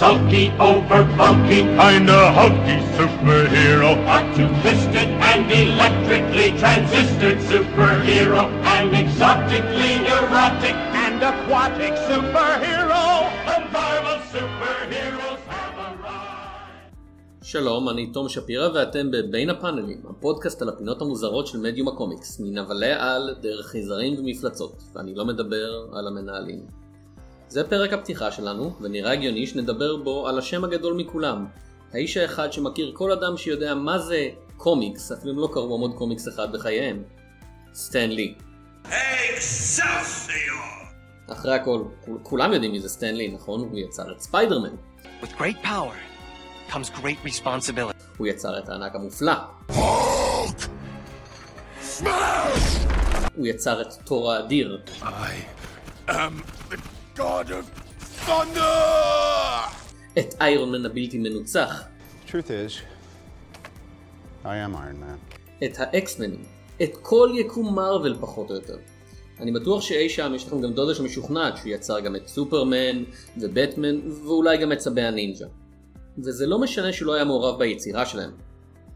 sulky, over bulky, kinda hulky superhero. A two-fisted and electrically transistored superhero. An exotically erotic and aquatic superhero. Marvel superheroes have arrived. שלום, אני תום שפירא ואתם בבין הפאנלים, הפודקאסט על הפינות המוזרות של מדיום הקומיקס, מנבלי על דרך חייזרים ומפלצות, ואני לא מדבר על המנהלים. זה פרק הפתיחה שלנו, ונראה הגיוני שנדבר בו על השם הגדול מכולם, האיש האחד שמכיר כל אדם שיודע מה זה קומיקס, אפילו אם לא קראו עמוד קומיקס אחד בחייהם, סטן לי. Excelsior! אחרי הכל, כול- כולם יודעים מי זה סטן לי, נכון? הוא יצר את ספיידרמן, With great power comes great responsibility. הוא יצר את הענק המופלא, הוא יצר את תור האדיר, I am the god of thunder! את איירון מן הבלתי מנוצח, Truth is, I am Iron Man. את האקסמנים, את כל יקום מארוול פחות או יותר. אני בטוח שאי שם יש לכם גם דודה שמשוכנעת שהוא יצר גם את סופרמן ובטמן ואולי גם את צבי הנינג'ה. וזה לא משנה שהוא לא היה מעורב ביצירה שלהם.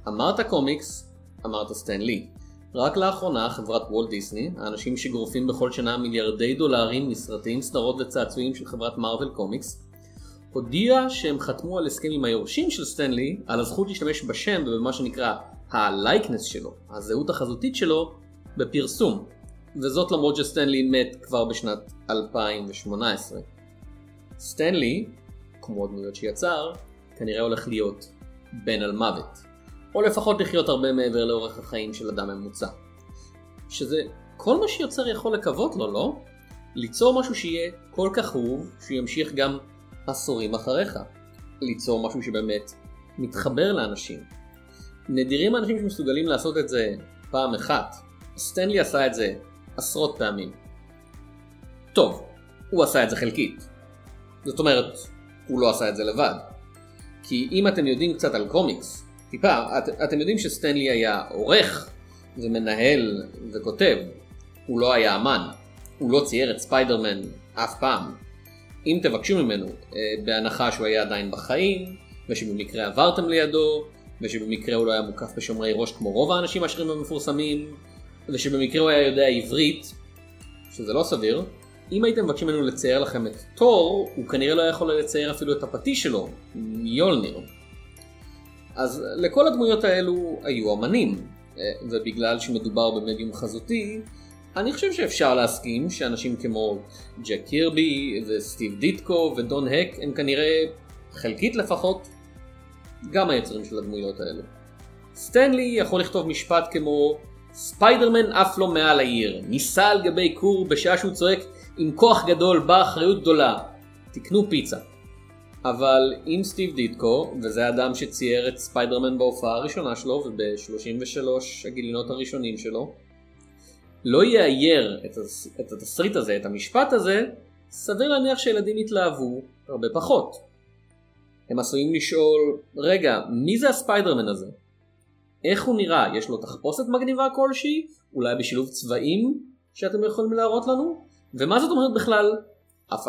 אמרת קומיקס, אמרת סטן לי. רק לאחרונה חברת וולט דיסני, האנשים שגורפים בכל שנה מיליארדי דולרים מסרטים, סדרות וצעצועים של חברת מארוול קומיקס, הודיע שהם חתמו על הסכם עם היורשים של סטנלי על הזכות להשתמש בשם ובמה שנקרא הלייקנס שלו, הזהות החזותית שלו, בפרסום. וזאת למרות שסטנלי מת כבר בשנת 2018. סטנלי, כמו הדמויות שיצר, כנראה הולך להיות בן על מוות. או לפחות לחיות הרבה מעבר לאורך החיים של אדם ממוצע. שזה כל מה שיוצר יכול לקוות לו, לא? ליצור משהו שיהיה כל כך אהוב, שהוא ימשיך גם עשורים אחריך. ליצור משהו שבאמת מתחבר לאנשים. נדירים האנשים שמסוגלים לעשות את זה פעם אחת. סטנלי עשה את זה עשרות פעמים. טוב, הוא עשה את זה חלקית. זאת אומרת, הוא לא עשה את זה לבד. כי אם אתם יודעים קצת על קומיקס, טיפה, את, אתם יודעים שסטנלי היה עורך ומנהל וכותב. הוא לא היה אמן. הוא לא צייר את ספיידרמן אף פעם. אם תבקשו ממנו, אה, בהנחה שהוא היה עדיין בחיים, ושבמקרה עברתם לידו, ושבמקרה הוא לא היה מוקף בשומרי ראש כמו רוב האנשים העשירים המפורסמים, ושבמקרה הוא היה יודע עברית, שזה לא סביר, אם הייתם מבקשים ממנו לצייר לכם את תור, הוא כנראה לא יכול לצייר אפילו את הפטיש שלו, מיולניר. אז לכל הדמויות האלו היו אמנים, אה, ובגלל שמדובר במדיום חזותי, אני חושב שאפשר להסכים שאנשים כמו ג'ק קירבי וסטיב דיטקו ודון הק הם כנראה, חלקית לפחות, גם היוצרים של הדמויות האלו. סטן לי יכול לכתוב משפט כמו ספיידרמן עף לו מעל העיר, נישא על גבי קור בשעה שהוא צועק עם כוח גדול באה אחריות גדולה, תקנו פיצה. אבל אם סטיב דיטקו, וזה האדם שצייר את ספיידרמן בהופעה הראשונה שלו וב-33 הגיליונות הראשונים שלו, לא יאייר את, הס... את התסריט הזה, את המשפט הזה, סביר להניח שילדים יתלהבו הרבה פחות. הם עשויים לשאול, רגע, מי זה הספיידרמן הזה? איך הוא נראה? יש לו תחפושת מגניבה כלשהי? אולי בשילוב צבעים שאתם יכולים להראות לנו? ומה זאת אומרת בכלל? אף.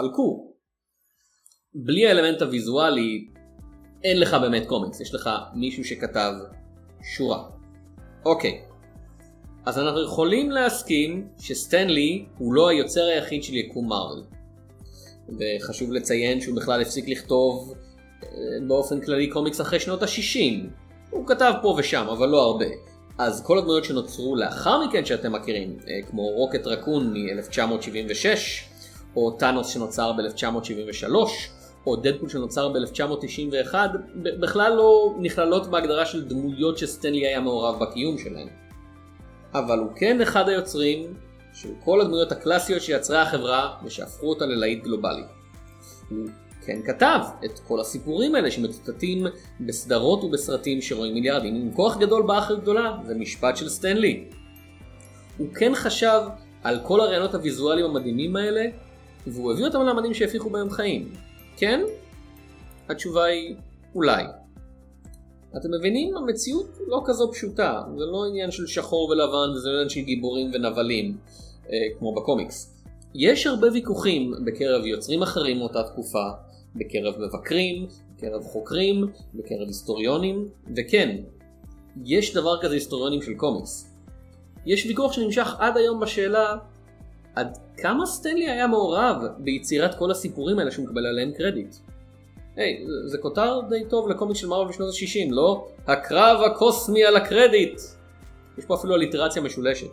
בלי האלמנט הוויזואלי, אין לך באמת קומיקס, יש לך מישהו שכתב שורה. אוקיי, אז אנחנו יכולים להסכים שסטנלי הוא לא היוצר היחיד של יקום מארוול. וחשוב לציין שהוא בכלל הפסיק לכתוב אה, באופן כללי קומיקס אחרי שנות ה-60. הוא כתב פה ושם, אבל לא הרבה. אז כל הדמויות שנוצרו לאחר מכן שאתם מכירים, אה, כמו רוקט רקון מ-1976, או טאנוס שנוצר ב-1973, או דדפול שנוצר ב-1991, בכלל לא נכללות בהגדרה של דמויות שסטנלי היה מעורב בקיום שלהן. אבל הוא כן אחד היוצרים של כל הדמויות הקלאסיות שיצרה החברה ושהפכו אותה ללהיט גלובלי. הוא כן כתב את כל הסיפורים האלה שמצוטטים בסדרות ובסרטים שרואים מיליארדים עם כוח גדול באחר גדולה, זה משפט של סטנלי. הוא כן חשב על כל הרעיונות הוויזואליים המדהימים האלה, והוא הביא אותם לאמנים שהפיחו בהם חיים. כן? התשובה היא אולי. אתם מבינים? המציאות לא כזו פשוטה, זה לא עניין של שחור ולבן וזה לא עניין של גיבורים ונבלים, אה, כמו בקומיקס. יש הרבה ויכוחים בקרב יוצרים אחרים מאותה תקופה, בקרב מבקרים, בקרב חוקרים, בקרב היסטוריונים, וכן, יש דבר כזה היסטוריונים של קומיקס. יש ויכוח שנמשך עד היום בשאלה עד כמה סטן לי היה מעורב ביצירת כל הסיפורים האלה שהוא מקבל עליהם קרדיט. היי, זה כותר די טוב לקומיקס של מרוויל בשנות ה-60, לא? הקרב הקוסמי על הקרדיט! יש פה אפילו אליטרציה משולשת.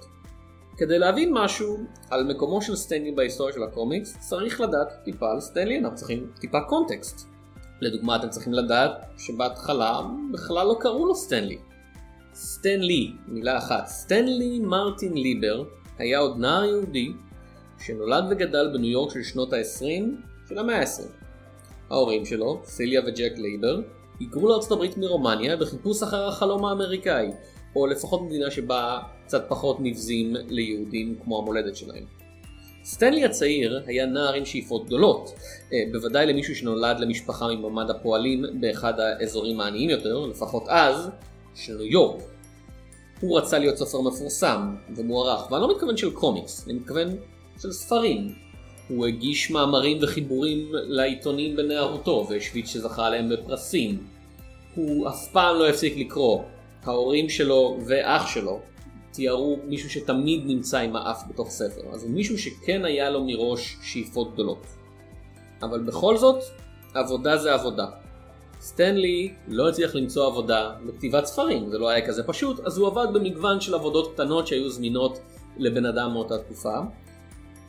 כדי להבין משהו על מקומו של סטן לי בהיסטוריה של הקומיקס, צריך לדעת טיפה על סטן לי, אנחנו צריכים טיפה קונטקסט. לדוגמה, אתם צריכים לדעת שבהתחלה בכלל לא קראו לו סטן לי. סטנלי, מילה אחת, סטנלי מרטין ליבר היה עוד נער יהודי שנולד וגדל בניו יורק של שנות ה-20 של המאה ה-20. ההורים שלו, סיליה וג'ק לייבר, היגרו לארצות הברית מרומניה בחיפוש אחר החלום האמריקאי, או לפחות מדינה שבה קצת פחות נבזים ליהודים כמו המולדת שלהם. סטנלי הצעיר היה נער עם שאיפות גדולות, אה, בוודאי למישהו שנולד למשפחה ממעמד הפועלים באחד האזורים העניים יותר, לפחות אז, של ניו יורק. הוא רצה להיות סופר מפורסם ומוערך, ואני לא מתכוון של קומיקס, אני מתכוון של ספרים. הוא הגיש מאמרים וחיבורים לעיתונים בנערותו, והשוויץ שזכה עליהם בפרסים. הוא אף פעם לא הפסיק לקרוא. ההורים שלו ואח שלו תיארו מישהו שתמיד נמצא עם האף בתוך ספר, אז הוא מישהו שכן היה לו מראש שאיפות גדולות. אבל בכל זאת, עבודה זה עבודה. סטנלי לא הצליח למצוא עבודה בכתיבת ספרים, זה לא היה כזה פשוט, אז הוא עבד במגוון של עבודות קטנות שהיו זמינות לבן אדם מאותה תקופה,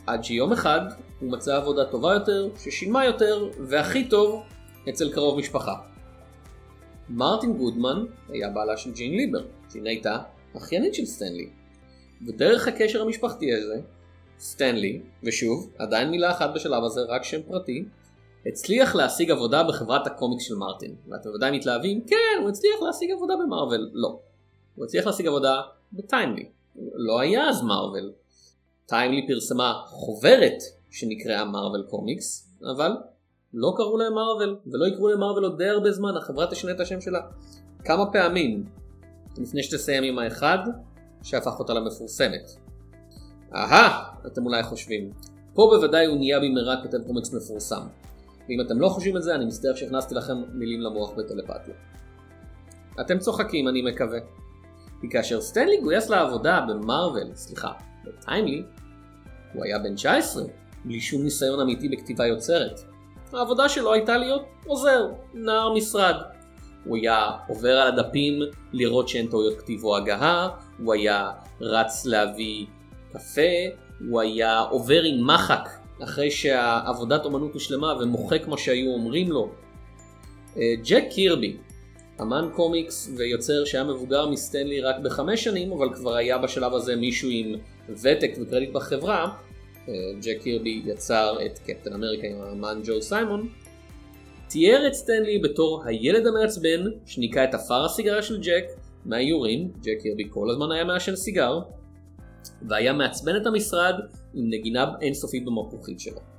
עד שיום אחד הוא מצא עבודה טובה יותר, ששילמה יותר, והכי טוב, אצל קרוב משפחה. מרטין גודמן היה בעלה של ג'ין ליבר, ג'ין הייתה אחיינית של סטנלי. ודרך הקשר המשפחתי הזה, סטנלי, ושוב, עדיין מילה אחת בשלב הזה, רק שם פרטי, הצליח להשיג עבודה בחברת הקומיקס של מרטין. ואתם ודאי מתלהבים, כן, הוא הצליח להשיג עבודה במרוויל. לא. הוא הצליח להשיג עבודה בטיימלי. לא היה אז מרוויל. טיימלי פרסמה חוברת שנקראה מרוויל קומיקס, אבל לא קראו להם מרוויל, ולא יקראו להם מרוויל עוד די הרבה זמן, החברה תשנה את השם שלה כמה פעמים, לפני שתסיים עם האחד שהפך אותה למפורסמת. אהה, אתם אולי חושבים, פה בוודאי הוא נהיה במהרה כותב קומיקס מפורסם. ואם אתם לא חושבים את זה, אני מצטער שהכנסתי לכם מילים למוח בטלפתיה. אתם צוחקים, אני מקווה. כי כאשר סטנלי גויס לעבודה במרוויל, סליחה, בטיימלי, הוא היה בן 19, בלי שום ניסיון אמיתי בכתיבה יוצרת. העבודה שלו הייתה להיות עוזר, נער משרד. הוא היה עובר על הדפים לראות שאין טעויות כתיב או הגהה, הוא היה רץ להביא קפה, הוא היה עובר עם מחק אחרי שהעבודת אומנות הושלמה ומוחק מה שהיו אומרים לו. אה, ג'ק קירבי, אמן קומיקס ויוצר שהיה מבוגר מסטנלי רק בחמש שנים, אבל כבר היה בשלב הזה מישהו עם ותק וקרדיט בחברה, אה, ג'ק קירבי יצר את קפטן אמריקה עם האמן ג'ו סיימון, תיאר את סטנלי בתור הילד המעצבן שניקה את אפר הסיגריה של ג'ק מהאיורים, ג'ק קירבי כל הזמן היה מעשן סיגר, והיה מעצבן את המשרד עם נגינה אינסופית במפוחית שלו.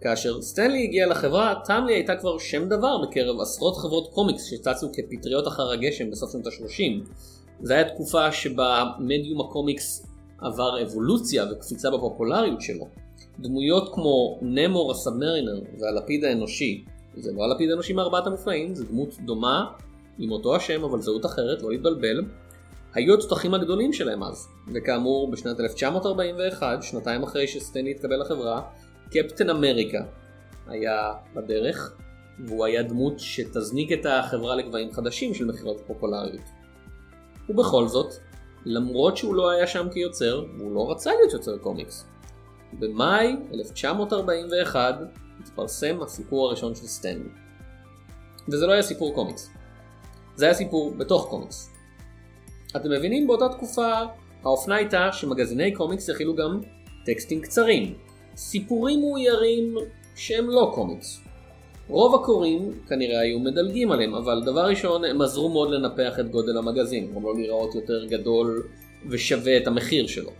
כאשר סטנלי הגיע לחברה, טיימלי הייתה כבר שם דבר בקרב עשרות חברות קומיקס שצצו כפטריות אחר הגשם בסוף שנות ה-30. זו הייתה תקופה שבה מדיום הקומיקס עבר אבולוציה וקפיצה בפופולריות שלו. דמויות כמו נמור הסאבמרינר והלפיד האנושי, זה לא הלפיד האנושי מארבעת המופלאים, זו דמות דומה עם אותו השם אבל זהות אחרת, לא להתבלבל, היו התותחים הגדולים שלהם אז, וכאמור בשנת 1941, שנתיים אחרי שסטנלי התקבל לחברה, קפטן אמריקה היה בדרך, והוא היה דמות שתזניק את החברה לגבהים חדשים של מכירות פופולריות. ובכל זאת, למרות שהוא לא היה שם כיוצר, והוא לא רצה להיות יוצר קומיקס. במאי 1941 התפרסם הסיפור הראשון של סטנלי. וזה לא היה סיפור קומיקס. זה היה סיפור בתוך קומיקס. אתם מבינים באותה תקופה האופנה הייתה שמגזיני קומיקס יכילו גם טקסטים קצרים, סיפורים מאוירים שהם לא קומיקס. רוב הקוראים כנראה היו מדלגים עליהם, אבל דבר ראשון הם עזרו מאוד לנפח את גודל המגזין, גם לא להיראות יותר גדול ושווה את המחיר שלו.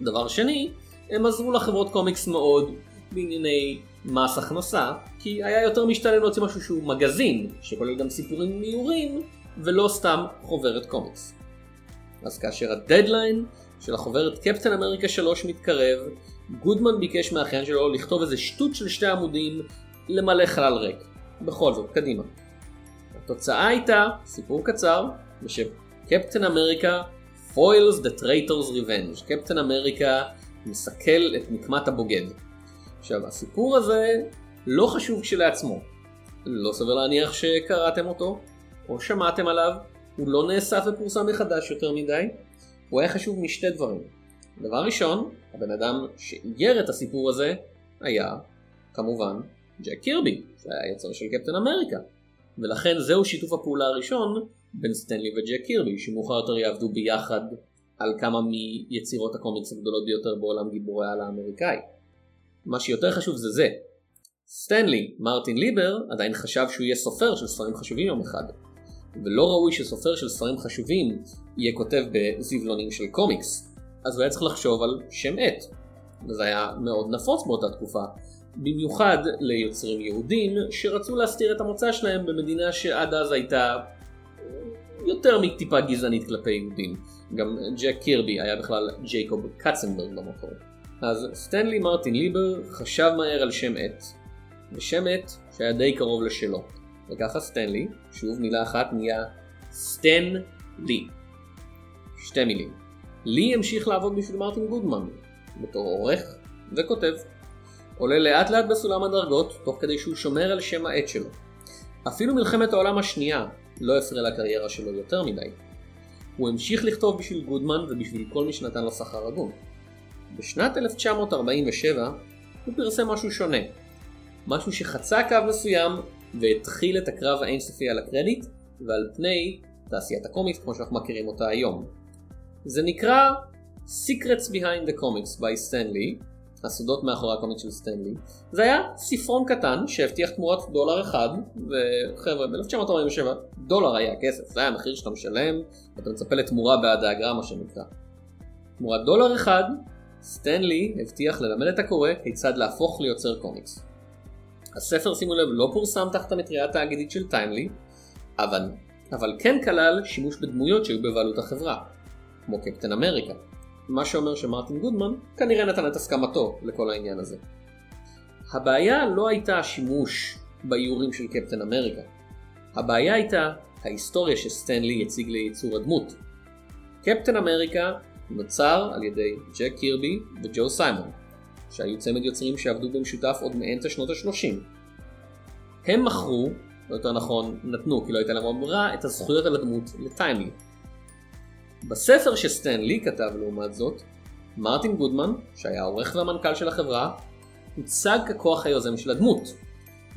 דבר שני, הם עזרו לחברות קומיקס מאוד בענייני מס הכנסה, כי היה יותר משתלם להוציא משהו שהוא מגזין, שכולל גם סיפורים מיורים, ולא סתם חוברת קומיקס. אז כאשר הדדליין של החוברת קפטן אמריקה 3 מתקרב, גודמן ביקש מהאחיין שלו לכתוב איזה שטות של שתי עמודים למלא חלל ריק. בכל זאת, קדימה. התוצאה הייתה סיפור קצר בשם קפטן אמריקה foils the traitor's revenge. קפטן אמריקה מסכל את נקמת הבוגד. עכשיו, הסיפור הזה לא חשוב כשלעצמו. לא סביר להניח שקראתם אותו, או שמעתם עליו, הוא לא נאסף ופורסם מחדש יותר מדי. הוא היה חשוב משתי דברים. דבר ראשון, הבן אדם שאיגר את הסיפור הזה היה, כמובן, ג'ק קירבי, שהיה היצר של קפטן אמריקה. ולכן זהו שיתוף הפעולה הראשון בין סטנלי וג'ק קירבי, שמאוחר יותר יעבדו ביחד על כמה מיצירות הקומיקס הגדולות ביותר בעולם גיבורי העל האמריקאי. מה שיותר חשוב זה זה. סטנלי, מרטין ליבר, עדיין חשב שהוא יהיה סופר של ספרים חשובים יום אחד. ולא ראוי שסופר של ספרים חשובים יהיה כותב בזבלונים של קומיקס. אז הוא היה צריך לחשוב על שם עט. וזה היה מאוד נפוץ באותה תקופה. במיוחד ליוצרים יהודים שרצו להסתיר את המוצא שלהם במדינה שעד אז הייתה יותר מטיפה גזענית כלפי יהודים. גם ג'ק קירבי היה בכלל ג'ייקוב קצנברג במקור. אז סטנלי מרטין ליבר חשב מהר על שם עט, ושם עט שהיה די קרוב לשלו. וככה סטנלי, שוב מילה אחת נהיה סטן לי. שתי מילים. לי המשיך לעבוד בשביל מרטין גודמן, בתור עורך וכותב. עולה לאט לאט בסולם הדרגות, תוך כדי שהוא שומר על שם העט שלו. אפילו מלחמת העולם השנייה לא הפריע לקריירה שלו יותר מדי. הוא המשיך לכתוב בשביל גודמן ובשביל כל מי שנתן לו שכר הגון. בשנת 1947 הוא פרסם משהו שונה. משהו שחצה קו מסוים והתחיל את הקרב האינסופי על הקרדיט ועל פני תעשיית הקומיקס כמו שאנחנו מכירים אותה היום. זה נקרא Secrets Behind the Comics by Stan Lee הסודות מאחורי הקומיקס של סטנלי. זה היה ספרון קטן שהבטיח תמורת דולר אחד, וחבר'ה, ב-1947 דולר היה כסף, זה היה המחיר שאתה משלם, ואתה מצפה לתמורה בעד האגרה מה שנקרא. תמורת דולר אחד, סטנלי הבטיח ללמד את הקורא כיצד להפוך ליוצר קומיקס. הספר, שימו לב, לא פורסם תחת המטריה התאגידית של טיימלי, אבל, אבל כן כלל שימוש בדמויות שהיו בבעלות החברה, כמו קפטן אמריקה. מה שאומר שמרטין גודמן כנראה נתן את הסכמתו לכל העניין הזה. הבעיה לא הייתה השימוש באיורים של קפטן אמריקה. הבעיה הייתה ההיסטוריה שסטנלי הציג לייצור הדמות. קפטן אמריקה נוצר על ידי ג'ק קירבי וג'ו סיימון, שהיו צמד יוצרים שעבדו במשותף עוד מאמצע שנות ה-30. הם מכרו, או יותר נכון נתנו כי לא הייתה להם אמרה, את הזכויות על הדמות לטיימלי. בספר שסטן לי כתב לעומת זאת, מרטין גודמן, שהיה העורך והמנכ"ל של החברה, הוצג ככוח היוזם של הדמות.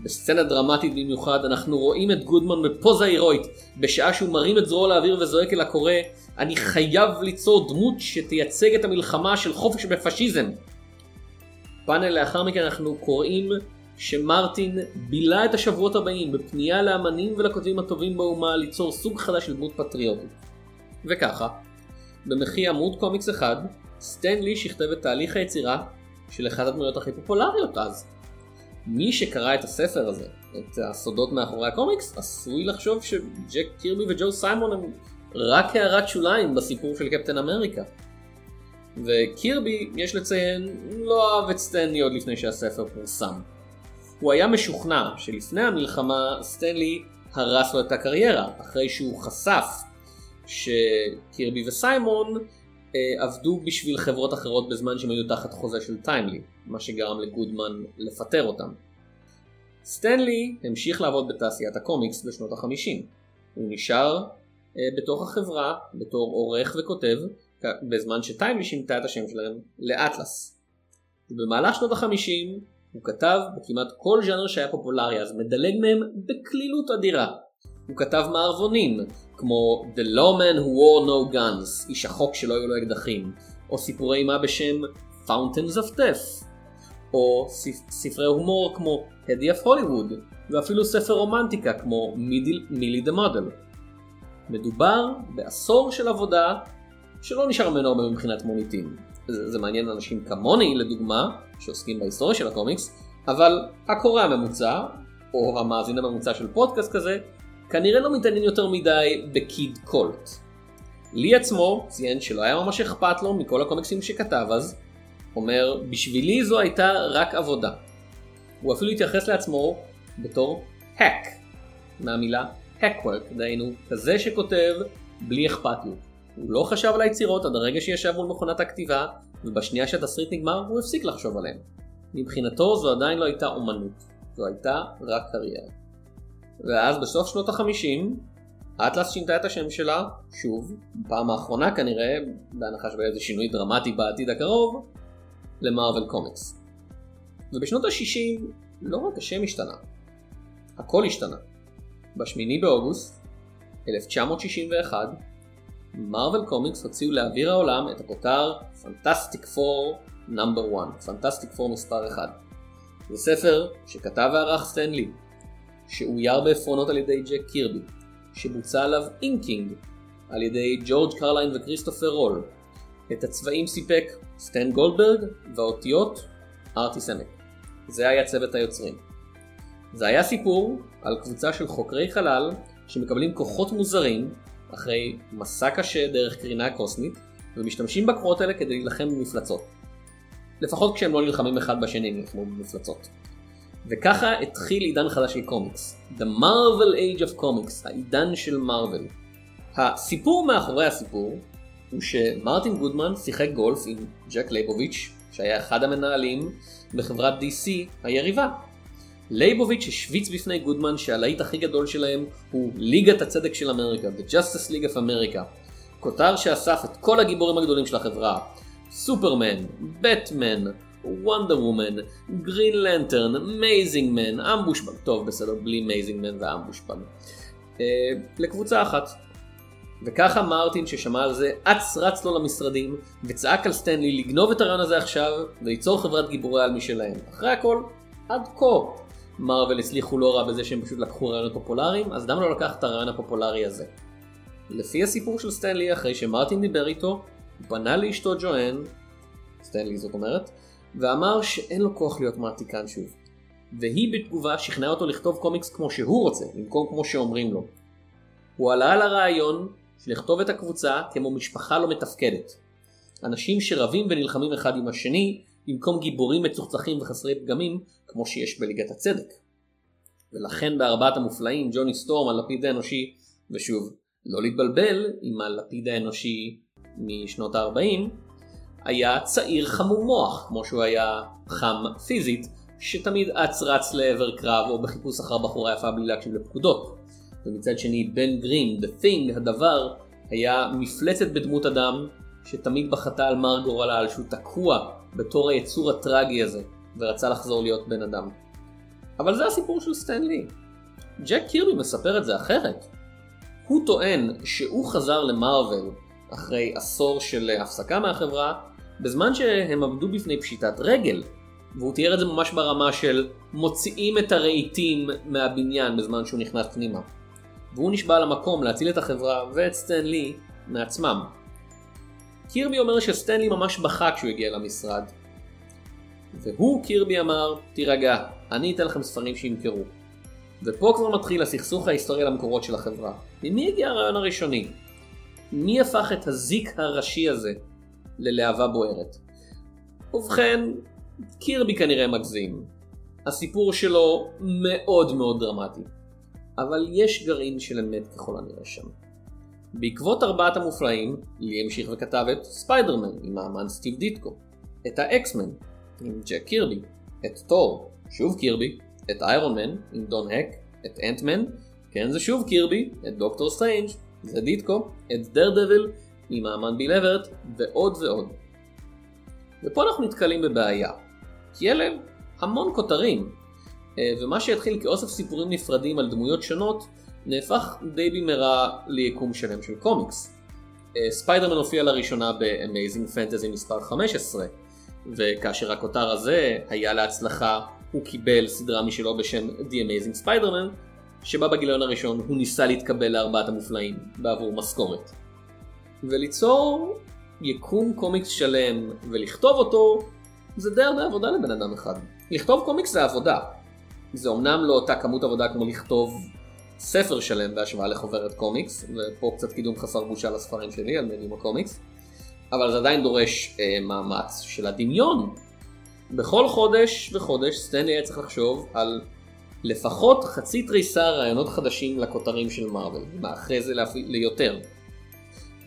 בסצנה דרמטית במיוחד אנחנו רואים את גודמן בפוזה הירואית, בשעה שהוא מרים את זרועו לאוויר וזועק אל הקורא, אני חייב ליצור דמות שתייצג את המלחמה של חופש בפשיזם. פאנל לאחר מכן אנחנו קוראים שמרטין בילה את השבועות הבאים בפנייה לאמנים ולכותבים הטובים באומה ליצור סוג חדש של דמות פטריוטית. וככה, במחי עמוד קומיקס אחד, סטנלי שכתב את תהליך היצירה של אחת הדמויות הכי פופולריות אז. מי שקרא את הספר הזה, את הסודות מאחורי הקומיקס, עשוי לחשוב שג'ק קירבי וג'ו סיימון הם רק הערת שוליים בסיפור של קפטן אמריקה. וקירבי, יש לציין, לא אהב את סטנלי עוד לפני שהספר פורסם. הוא היה משוכנע שלפני המלחמה סטנלי הרס לו את הקריירה, אחרי שהוא חשף שקירבי וסיימון אה, עבדו בשביל חברות אחרות בזמן שהם היו תחת חוזה של טיימלי, מה שגרם לגודמן לפטר אותם. סטנלי המשיך לעבוד בתעשיית הקומיקס בשנות החמישים. הוא נשאר אה, בתוך החברה בתור עורך וכותב בזמן שטיימלי שינתה את השם שלהם לאטלס. ובמהלך שנות החמישים הוא כתב בכמעט כל ז'אנר שהיה פופולרי אז מדלג מהם בקלילות אדירה. הוא כתב מערבונים, כמו The Lawman Who Wore No Guns, איש החוק שלא היו לו אקדחים, או סיפורי אימה בשם Fountains of Death, או ספרי הומור כמו Hedy of Hollywood, ואפילו ספר רומנטיקה כמו Millie the Model. מדובר בעשור של עבודה שלא נשאר ממנו הרבה מבחינת מוניטין. זה, זה מעניין אנשים כמוני לדוגמה, שעוסקים בהיסטוריה של הקומיקס, אבל הקורא הממוצע, או המאזין הממוצע של פודקאסט כזה, כנראה לא מתעניין יותר מדי ב Kid Colt. לי עצמו ציין שלא היה ממש אכפת לו מכל הקומיקסים שכתב אז, אומר בשבילי זו הייתה רק עבודה. הוא אפילו התייחס לעצמו בתור hack, מהמילה hackwork, דהיינו כזה שכותב בלי אכפתיות. הוא לא חשב על היצירות עד הרגע שישב מול מכונת הכתיבה, ובשנייה שהתסריט נגמר הוא הפסיק לחשוב עליהם. מבחינתו זו עדיין לא הייתה אומנות, זו הייתה רק קריירה. ואז בסוף שנות החמישים, אטלס שינתה את השם שלה, שוב, פעם האחרונה כנראה, בהנחה שאין איזה שינוי דרמטי בעתיד הקרוב, למרוויל קומיקס. ובשנות ה-60 לא רק השם השתנה, הכל השתנה. ב-8 באוגוסט 1961, מרוויל קומיקס הוציאו לאוויר העולם את הכותר Fantastic Four number 1, Fantastic Four מספר 1. זה ספר שכתב וערך סטן לי, שאויר בעפרונות על ידי ג'ק קירבי, שבוצע עליו inking על ידי ג'ורג' קליין וכריסטופר רול. את הצבעים סיפק סטן גולדברג והאותיות ארטי סימק. זה היה צוות היוצרים. זה היה סיפור על קבוצה של חוקרי חלל שמקבלים כוחות מוזרים אחרי מסע קשה דרך קרינה קוסמית ומשתמשים בכוחות האלה כדי להילחם במפלצות. לפחות כשהם לא נלחמים אחד בשני הם נלחמו במפלצות. וככה התחיל עידן חדש של קומיקס. The Marvel Age of Comics, העידן של מארוול. הסיפור מאחורי הסיפור הוא שמרטין גודמן שיחק גולף עם ג'ק לייבוביץ', שהיה אחד המנהלים בחברת DC היריבה. לייבוביץ' השוויץ בפני גודמן שהלהיט הכי גדול שלהם הוא ליגת הצדק של אמריקה, The Justice League of America. כותר שאסף את כל הגיבורים הגדולים של החברה, סופרמן, בטמן, וונדר וומן, גרין לנטרן, מייזינג מן, אמבוש באג, טוב בסדר, בלי מייזינג מן ואמבוש באג, אה, לקבוצה אחת. וככה מרטין ששמע על זה אץ רץ לו למשרדים וצעק על סטנלי לגנוב את הרעיון הזה עכשיו וליצור חברת גיבורי על משלהם. אחרי הכל, עד כה. מארוול הצליחו לא רע בזה שהם פשוט לקחו רעיונות פופולריים, אז למה לא לקחת את הרעיון הפופולרי הזה? לפי הסיפור של סטנלי, אחרי שמרטין דיבר איתו, הוא פנה לאשתו ג'ואן, סטנלי זאת אומרת, ואמר שאין לו כוח להיות מעתיקן שוב. והיא בתגובה שכנעה אותו לכתוב קומיקס כמו שהוא רוצה, במקום כמו שאומרים לו. הוא עלה על הרעיון של לכתוב את הקבוצה כמו משפחה לא מתפקדת. אנשים שרבים ונלחמים אחד עם השני, במקום גיבורים מצוחצחים וחסרי פגמים, כמו שיש בליגת הצדק. ולכן בארבעת המופלאים ג'וני סטורם הלפיד האנושי, ושוב, לא להתבלבל עם הלפיד האנושי משנות ה-40, היה צעיר חמום מוח, כמו שהוא היה חם פיזית, שתמיד אץ רץ לעבר קרב או בחיפוש אחר בחורה יפה בלי להקשיב לפקודות. ומצד שני בן גרין, The Thing, הדבר, היה מפלצת בדמות אדם שתמיד בחטא על מר גורלה על שהוא תקוע בתור היצור הטרגי הזה ורצה לחזור להיות בן אדם. אבל זה הסיפור של סטנלי. ג'ק קירבי מספר את זה אחרת. הוא טוען שהוא חזר למרוויל אחרי עשור של הפסקה מהחברה בזמן שהם עמדו בפני פשיטת רגל, והוא תיאר את זה ממש ברמה של מוציאים את הרהיטים מהבניין בזמן שהוא נכנס פנימה. והוא נשבע על המקום להציל את החברה ואת סטנלי מעצמם. קירבי אומר שסטנלי ממש בכה כשהוא הגיע למשרד. והוא, קירבי אמר, תירגע, אני אתן לכם ספרים שימכרו. ופה כבר מתחיל הסכסוך ההיסטורי למקורות של החברה. ממי הגיע הרעיון הראשוני? מי הפך את הזיק הראשי הזה ללהבה בוערת? ובכן, קירבי כנראה מגזים. הסיפור שלו מאוד מאוד דרמטי. אבל יש גרעין של אמת ככל הנראה שם. בעקבות ארבעת המופלאים, לי המשיך וכתב את ספיידרמן עם האמן סטיב דיטקו, את האקסמן עם ג'ק קירבי, את תור, שוב קירבי, את איירון מן עם דון הק, את אנטמן, כן זה שוב קירבי, את דוקטור סטרנג', זה דיטקו, את דרדוויל עם האמן ביל אוורט, ועוד ועוד. ופה אנחנו נתקלים בבעיה, כי אלה המון כותרים, אה, ומה שהתחיל כאוסף סיפורים נפרדים על דמויות שונות, נהפך די במהרה ליקום שלם של קומיקס. אה, ספיידרמן הופיע לראשונה ב-Amazing Fantasy מספר 15, וכאשר הכותר הזה היה להצלחה, הוא קיבל סדרה משלו בשם The Amazing Spider-Man, שבה בגיליון הראשון הוא ניסה להתקבל לארבעת המופלאים בעבור משכורת. וליצור יקום קומיקס שלם ולכתוב אותו, זה די הרבה עבודה לבן אדם אחד. לכתוב קומיקס זה עבודה. זה אמנם לא אותה כמות עבודה כמו לכתוב ספר שלם בהשוואה לחוברת קומיקס, ופה קצת קידום חסר בושה לספרים שלי על מדיום הקומיקס, אבל זה עדיין דורש אה, מאמץ של הדמיון, בכל חודש וחודש סטנלי היה צריך לחשוב על לפחות חצי תריסר רעיונות חדשים לכותרים של מארוול, ואחרי זה. ליותר.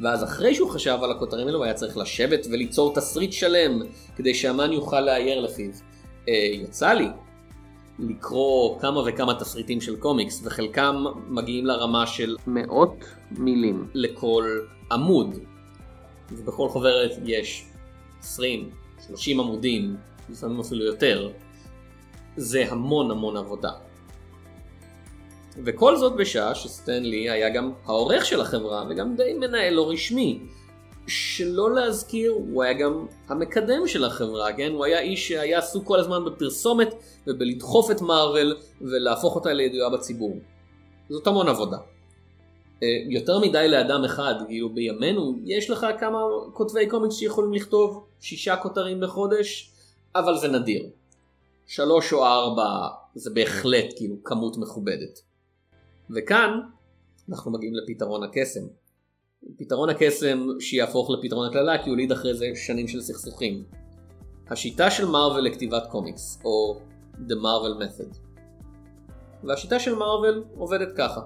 ואז אחרי שהוא חשב על הכותרים האלו הוא היה צריך לשבת וליצור תסריט שלם כדי שהמן יוכל לאייר לפיו. אה, יצא לי לקרוא כמה וכמה תסריטים של קומיקס וחלקם מגיעים לרמה של מאות מילים לכל עמוד. ובכל חוברת יש 20, 30 עמודים, לפעמים אפילו יותר. זה המון המון עבודה. וכל זאת בשעה שסטנלי היה גם העורך של החברה וגם די מנהל לא רשמי. שלא להזכיר, הוא היה גם המקדם של החברה, כן? הוא היה איש שהיה עסוק כל הזמן בפרסומת ובלדחוף את מארוול ולהפוך אותה לידועה בציבור. זאת המון עבודה. אה, יותר מדי לאדם אחד, כאילו בימינו יש לך כמה כותבי קומיקס שיכולים לכתוב שישה כותרים בחודש, אבל זה נדיר. שלוש או ארבע זה בהחלט כאילו כמות מכובדת. וכאן אנחנו מגיעים לפתרון הקסם. פתרון הקסם שיהפוך לפתרון הקללה כי הוא ליד אחרי זה שנים של סכסוכים. השיטה של מארוול לכתיבת קומיקס, או The Marvel Method. והשיטה של מארוול עובדת ככה.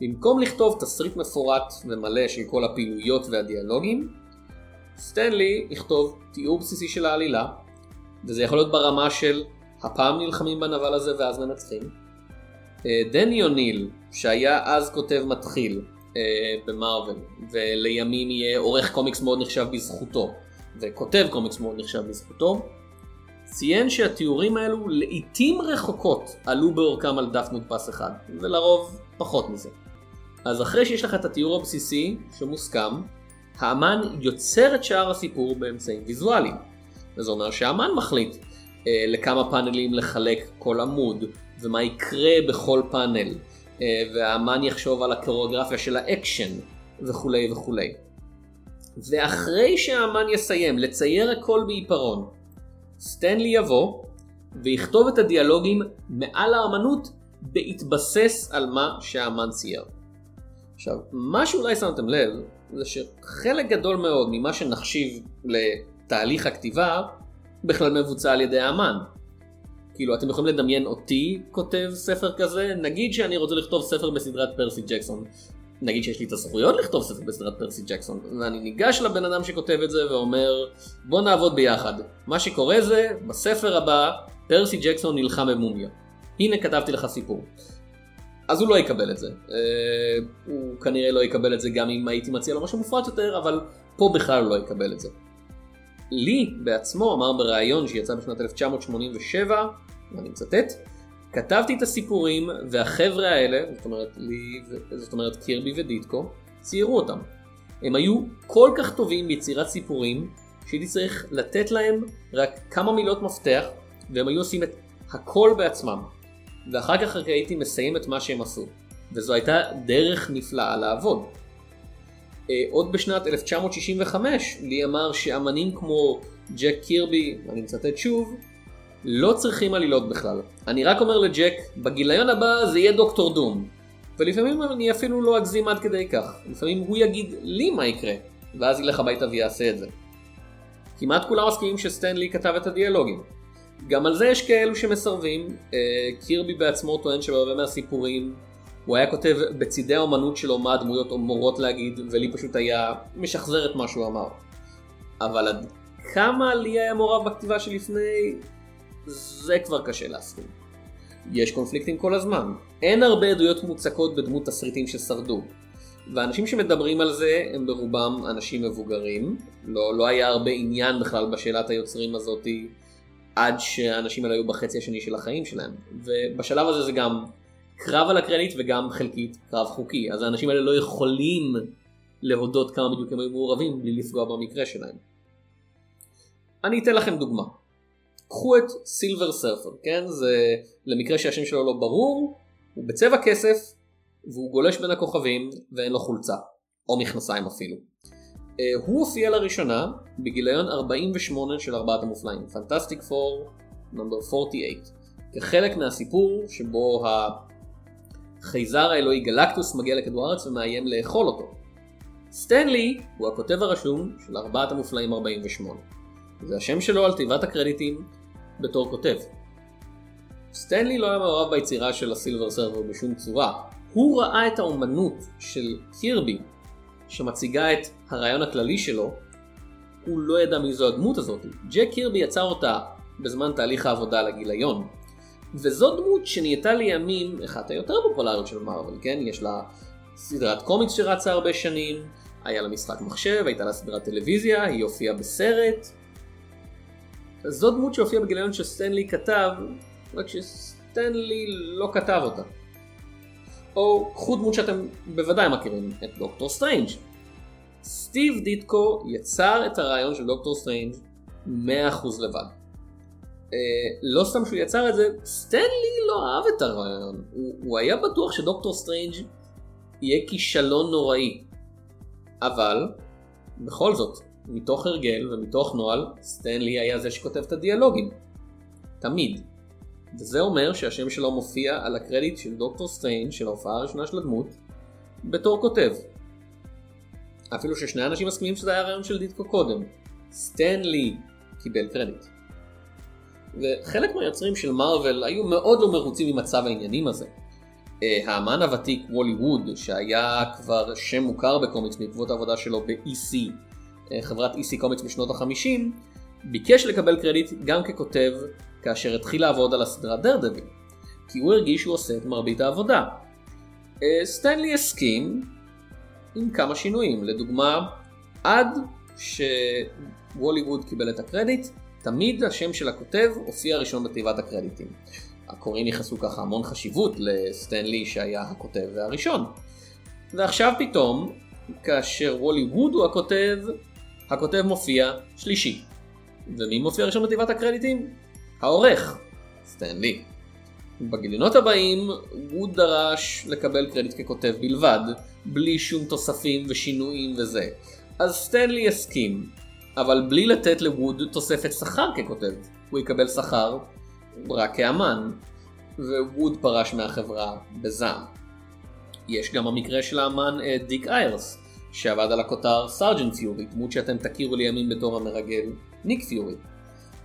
במקום לכתוב תסריט מפורט ומלא של כל הפעילויות והדיאלוגים, סטנלי יכתוב תיאור בסיסי של העלילה, וזה יכול להיות ברמה של הפעם נלחמים בנבל הזה ואז מנצחים. אה, דני אוניל, שהיה אז כותב מתחיל אה, במרוויל, ולימים יהיה עורך קומיקס מאוד נחשב בזכותו, וכותב קומיקס מאוד נחשב בזכותו, ציין שהתיאורים האלו לעיתים רחוקות עלו באורכם על דף מודפס אחד, ולרוב פחות מזה. אז אחרי שיש לך את התיאור הבסיסי שמוסכם, האמן יוצר את שאר הסיפור באמצעים ויזואליים. וזה אומר שהאמן מחליט אה, לכמה פאנלים לחלק כל עמוד, ומה יקרה בכל פאנל, אה, והאמן יחשוב על הקוריאוגרפיה של האקשן, וכולי וכולי. ואחרי שהאמן יסיים לצייר הכל בעיפרון, סטנלי יבוא ויכתוב את הדיאלוגים מעל האמנות בהתבסס על מה שהאמן צייר. עכשיו, מה שאולי שמתם לב, זה שחלק גדול מאוד ממה שנחשיב לתהליך הכתיבה, בכלל מבוצע על ידי האמן. כאילו, אתם יכולים לדמיין אותי כותב ספר כזה? נגיד שאני רוצה לכתוב ספר בסדרת פרסי ג'קסון. נגיד שיש לי את הזכויות לכתוב ספר בסדרת פרסי ג'קסון, ואני ניגש לבן אדם שכותב את זה ואומר, בוא נעבוד ביחד. מה שקורה זה, בספר הבא, פרסי ג'קסון נלחם במומיה. הנה כתבתי לך סיפור. אז הוא לא יקבל את זה. אה, הוא כנראה לא יקבל את זה גם אם הייתי מציע לו משהו מופרט יותר, אבל פה בכלל הוא לא יקבל את זה. לי בעצמו אמר בריאיון שיצא בשנת 1987, ואני מצטט, כתבתי את הסיפורים והחבר'ה האלה, זאת אומרת לי, זאת אומרת קירבי ודיטקו, ציירו אותם. הם היו כל כך טובים ביצירת סיפורים, שהייתי צריך לתת להם רק כמה מילות מפתח, והם היו עושים את הכל בעצמם. ואחר כך הייתי מסיים את מה שהם עשו. וזו הייתה דרך נפלאה לעבוד. אה, עוד בשנת 1965 לי אמר שאמנים כמו ג'ק קירבי, אני מצטט שוב, לא צריכים עלילות בכלל. אני רק אומר לג'ק, בגיליון הבא זה יהיה דוקטור דום. ולפעמים אני אפילו לא אגזים עד כדי כך. לפעמים הוא יגיד לי מה יקרה, ואז ילך הביתה ויעשה את זה. כמעט כולם מסכימים שסטנלי כתב את הדיאלוגים. גם על זה יש כאלו שמסרבים. אה, קירבי בעצמו טוען שבהרבה מהסיפורים הוא היה כותב בצידי האומנות שלו מה הדמויות אמורות להגיד, ולי פשוט היה משחזר את מה שהוא אמר. אבל עד כמה לי היה מעורב בכתיבה שלפני, זה כבר קשה להסכים. יש קונפליקטים כל הזמן. אין הרבה עדויות מוצקות בדמות תסריטים ששרדו. והאנשים שמדברים על זה הם ברובם אנשים מבוגרים. לא, לא היה הרבה עניין בכלל בשאלת היוצרים הזאתי עד שהאנשים האלה היו בחצי השני של החיים שלהם. ובשלב הזה זה גם קרב על הקרדיט וגם חלקית קרב חוקי. אז האנשים האלה לא יכולים להודות כמה בדיוק הם היו מעורבים בלי לפגוע במקרה שלהם. אני אתן לכם דוגמה. קחו את סילבר סרפר, כן? זה למקרה שהשם שלו לא ברור, הוא בצבע כסף והוא גולש בין הכוכבים ואין לו חולצה, או מכנסיים אפילו. Uh, הוא הופיע לראשונה בגיליון 48 של ארבעת המופלאים, פנטסטיק פור נאמבר 48, כחלק מהסיפור שבו החייזר האלוהי גלקטוס מגיע לכדור הארץ ומאיים לאכול אותו. סטנלי הוא הכותב הרשום של ארבעת המופלאים 48. זה השם שלו על תיבת הקרדיטים בתור כותב. סטנלי לא היה מעורב ביצירה של הסילבר סרבר בשום צורה. הוא ראה את האומנות של קירבי, שמציגה את הרעיון הכללי שלו, הוא לא ידע מי זו הדמות הזאת. ג'ק קירבי יצר אותה בזמן תהליך העבודה על הגיליון. וזו דמות שנהייתה לימים אחת היותר פופולריות של מארוול, כן? יש לה סדרת קומיקס שרצה הרבה שנים, היה לה משחק מחשב, הייתה לה סדרת טלוויזיה, היא הופיעה בסרט. זו דמות שהופיעה בגיליון שסטנלי כתב, רק שסטנלי לא כתב אותה. או קחו דמות שאתם בוודאי מכירים, את דוקטור סטרנג'. סטיב דיטקו יצר את הרעיון של דוקטור סטרנג' 100% לבד. אה, לא סתם שהוא יצר את זה, סטנלי לא אהב את הרעיון. הוא, הוא היה בטוח שדוקטור סטרנג' יהיה כישלון נוראי. אבל, בכל זאת, מתוך הרגל ומתוך נוהל, סטנלי היה זה שכותב את הדיאלוגים. תמיד. וזה אומר שהשם שלו מופיע על הקרדיט של דוקטור סטרנג' של ההופעה הראשונה של הדמות בתור כותב. אפילו ששני האנשים מסכימים שזה היה רעיון של דיטקו קודם. סטנלי קיבל קרדיט. וחלק מהיוצרים של מארוול היו מאוד לא מרוצים ממצב העניינים הזה. אה, האמן הוותיק וולי ווד, שהיה כבר שם מוכר בקומיקס בעקבות העבודה שלו ב-EC, אה, חברת EC קומיקס בשנות ה-50, ביקש לקבל קרדיט גם ככותב כאשר התחיל לעבוד על הסדרה דרדוויל, כי הוא הרגיש שהוא עושה את מרבית העבודה. אה, סטנלי הסכים עם כמה שינויים, לדוגמה, עד שוולי ווד קיבל את הקרדיט, תמיד השם של הכותב הופיע ראשון בתיבת הקרדיטים. הקוראים ייחסו ככה המון חשיבות לסטנלי שהיה הכותב והראשון. ועכשיו פתאום, כאשר וולי ווד הוא הכותב, הכותב מופיע שלישי. ומי מופיע ראשון בתיבת הקרדיטים? העורך, סטנלי. בגיליונות הבאים ווד דרש לקבל קרדיט ככותב בלבד, בלי שום תוספים ושינויים וזה. אז סטנלי הסכים, אבל בלי לתת לווד תוספת שכר ככותב. הוא יקבל שכר רק כאמן, וווד פרש מהחברה בזעם. יש גם המקרה של האמן אה, דיק איירס, שעבד על הכותר סארג'נט פיורי, דמות שאתם תכירו לימים בתור המרגל ניק פיורי.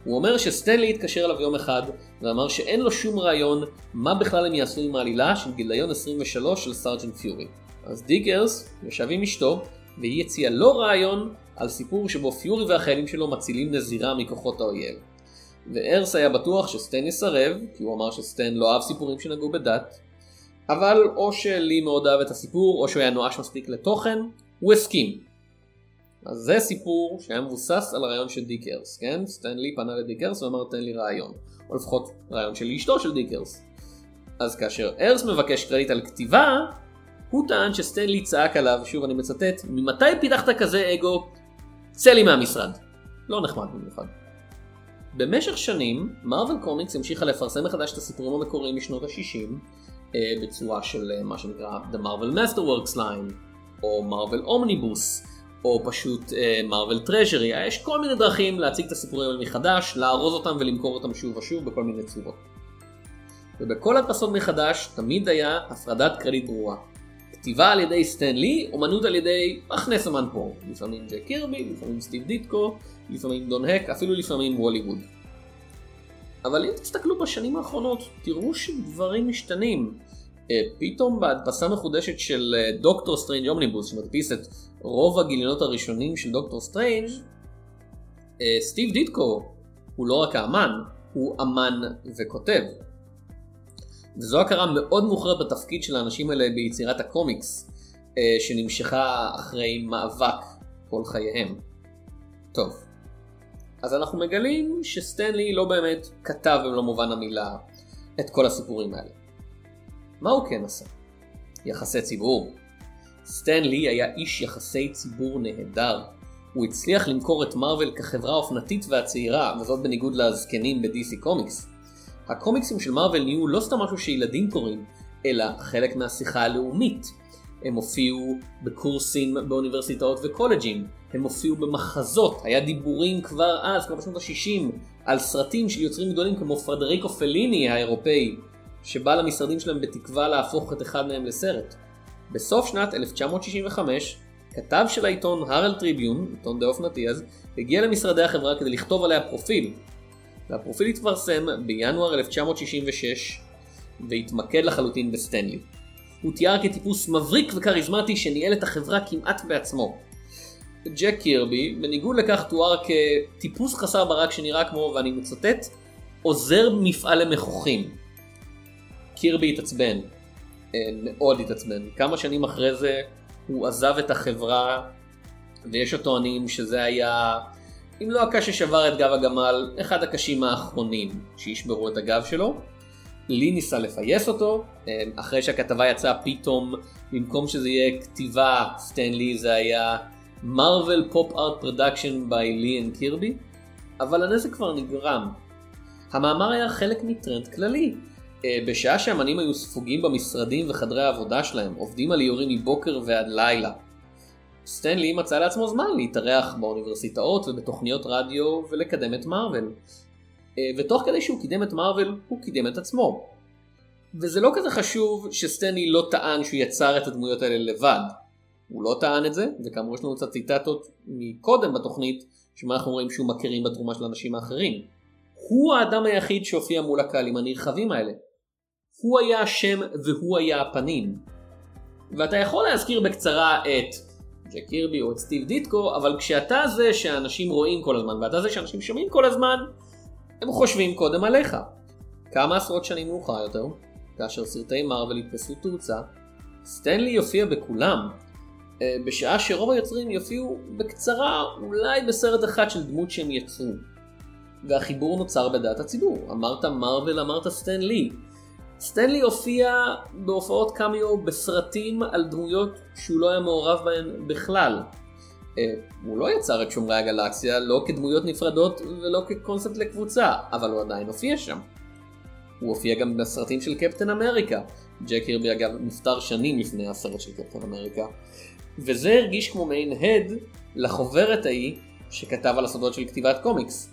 הוא אומר שסטנלי התקשר אליו יום אחד ואמר שאין לו שום רעיון מה בכלל הם יעשו עם העלילה של גיליון 23 של סארג'נט פיורי. אז דיק איירס ישב עם אשתו והיא הציעה לו רעיון על סיפור שבו פיורי והחיילים שלו מצילים נזירה מכוחות האויב. וארס היה בטוח שסטן יסרב, כי הוא אמר שסטן לא אהב סיפורים שנגעו בדת, אבל או שלי מאוד אהב את הסיפור, או שהוא היה נואש מספיק לתוכן, הוא הסכים. אז זה סיפור שהיה מבוסס על הרעיון של דיק ארס, כן? סטנלי פנה לדיק ארס ואמר תן לי רעיון, או לפחות רעיון של אשתו של דיק ארס. אז כאשר ארס מבקש קרדיט על כתיבה, הוא טען שסטנלי צעק עליו, שוב אני מצטט, ממתי פיתחת כזה אגו? צא לי מהמשרד. לא נחמד במיוחד. במשך שנים, מרוויל קומיקס המשיכה לפרסם מחדש את הסיפורים המקוריים משנות ה-60 אה, בצורה של אה, מה שנקרא The Marvel Masterworks Line, או Marvel Omnibus, או פשוט אה, Marvel Treasury. יש כל מיני דרכים להציג את הסיפורים האלה מחדש, לארוז אותם ולמכור אותם שוב ושוב בכל מיני צורות. ובכל הדפסות מחדש תמיד היה הפרדת קרדיט ברורה. כתיבה על ידי סטן לי, אומנות על ידי הכנס אמן פה. לפעמים ג'ק קירבי, לפעמים סטיב דיטקו, לפעמים דון הק, אפילו לפעמים וולי ווד. אבל אם תסתכלו בשנים האחרונות, תראו שדברים משתנים. אה, פתאום בהדפסה מחודשת של אה, דוקטור סטרנג' Omnibus, שמדפיס את רוב הגיליונות הראשונים של דוקטור סטרנג', אה, סטיב דיטקו הוא לא רק האמן, הוא אמן וכותב. וזו הכרה מאוד מאוחרת בתפקיד של האנשים האלה ביצירת הקומיקס, שנמשכה אחרי מאבק כל חייהם. טוב, אז אנחנו מגלים שסטנלי לא באמת כתב במלוא מובן המילה את כל הסיפורים האלה. מה הוא כן עשה? יחסי ציבור. סטנלי היה איש יחסי ציבור נהדר. הוא הצליח למכור את מארוול כחברה אופנתית והצעירה, וזאת בניגוד לזקנים ב-DC קומיקס. הקומיקסים של מארוול נהיו לא סתם משהו שילדים קוראים, אלא חלק מהשיחה הלאומית. הם הופיעו בקורסים באוניברסיטאות וקולג'ים, הם הופיעו במחזות, היה דיבורים כבר אז, כבר בשנות ה-60, על סרטים של יוצרים גדולים כמו פרדריקו פליני האירופאי, שבא למשרדים שלהם בתקווה להפוך את אחד מהם לסרט. בסוף שנת 1965 כתב של העיתון הרל טריביון, עיתון דה אופנתי אז, הגיע למשרדי החברה כדי לכתוב עליה פרופיל. והפרופיל התפרסם בינואר 1966 והתמקד לחלוטין בסטנלי. הוא תיאר כטיפוס מבריק וכריזמטי שניהל את החברה כמעט בעצמו. ג'ק קירבי, בניגוד לכך תואר כטיפוס חסר ברק שנראה כמו, ואני מצטט, עוזר מפעל למכוחים. קירבי התעצבן, אה, מאוד התעצבן. כמה שנים אחרי זה הוא עזב את החברה, ויש הטוענים שזה היה, אם לא הקש ששבר את גב הגמל, אחד הקשים האחרונים שישברו את הגב שלו. לי ניסה לפייס אותו, אה, אחרי שהכתבה יצאה פתאום, במקום שזה יהיה כתיבה סטנלי זה היה מארוול Pop Art Production by לי and קירבי, אבל הנזק כבר נגרם. המאמר היה חלק מטרנד כללי. אה, בשעה שהאמנים היו ספוגים במשרדים וחדרי העבודה שלהם, עובדים על איורים מבוקר ועד לילה. סטנלי מצא לעצמו זמן להתארח באוניברסיטאות ובתוכניות רדיו ולקדם את מארוול. אה, ותוך כדי שהוא קידם את מארוול, הוא קידם את עצמו. וזה לא כזה חשוב שסטנלי לא טען שהוא יצר את הדמויות האלה לבד. הוא לא טען את זה, וכאמור יש לנו קצת ציטטות מקודם בתוכנית, שמה אנחנו רואים שהוא מכירים בתרומה של אנשים האחרים. הוא האדם היחיד שהופיע מול הקהלים הנרחבים האלה. הוא היה השם והוא היה הפנים. ואתה יכול להזכיר בקצרה את ג'ק קירבי או את סטיב דיטקו, אבל כשאתה זה שאנשים רואים כל הזמן ואתה זה שאנשים שומעים כל הזמן, הם חושבים קודם עליך. כמה עשרות שנים מאוחר יותר, כאשר סרטי מארוול יתפסו תאוצה, סטנלי יופיע בכולם, אה, בשעה שרוב היוצרים יופיעו בקצרה אולי בסרט אחד של דמות שהם יצרו. והחיבור נוצר בדעת הציבור. אמרת מארוול, אמרת סטן לי. סטנלי הופיע בהופעות קמיו בסרטים על דמויות שהוא לא היה מעורב בהן בכלל. אה, הוא לא יצר את שומרי הגלקסיה לא כדמויות נפרדות ולא כקונספט לקבוצה, אבל הוא עדיין הופיע שם. הוא הופיע גם בסרטים של קפטן אמריקה. ג'ק הירבי אגב נפטר שנים לפני הסרט של קפטן אמריקה. וזה הרגיש כמו מעין הד לחוברת ההיא שכתב על הסודות של כתיבת קומיקס.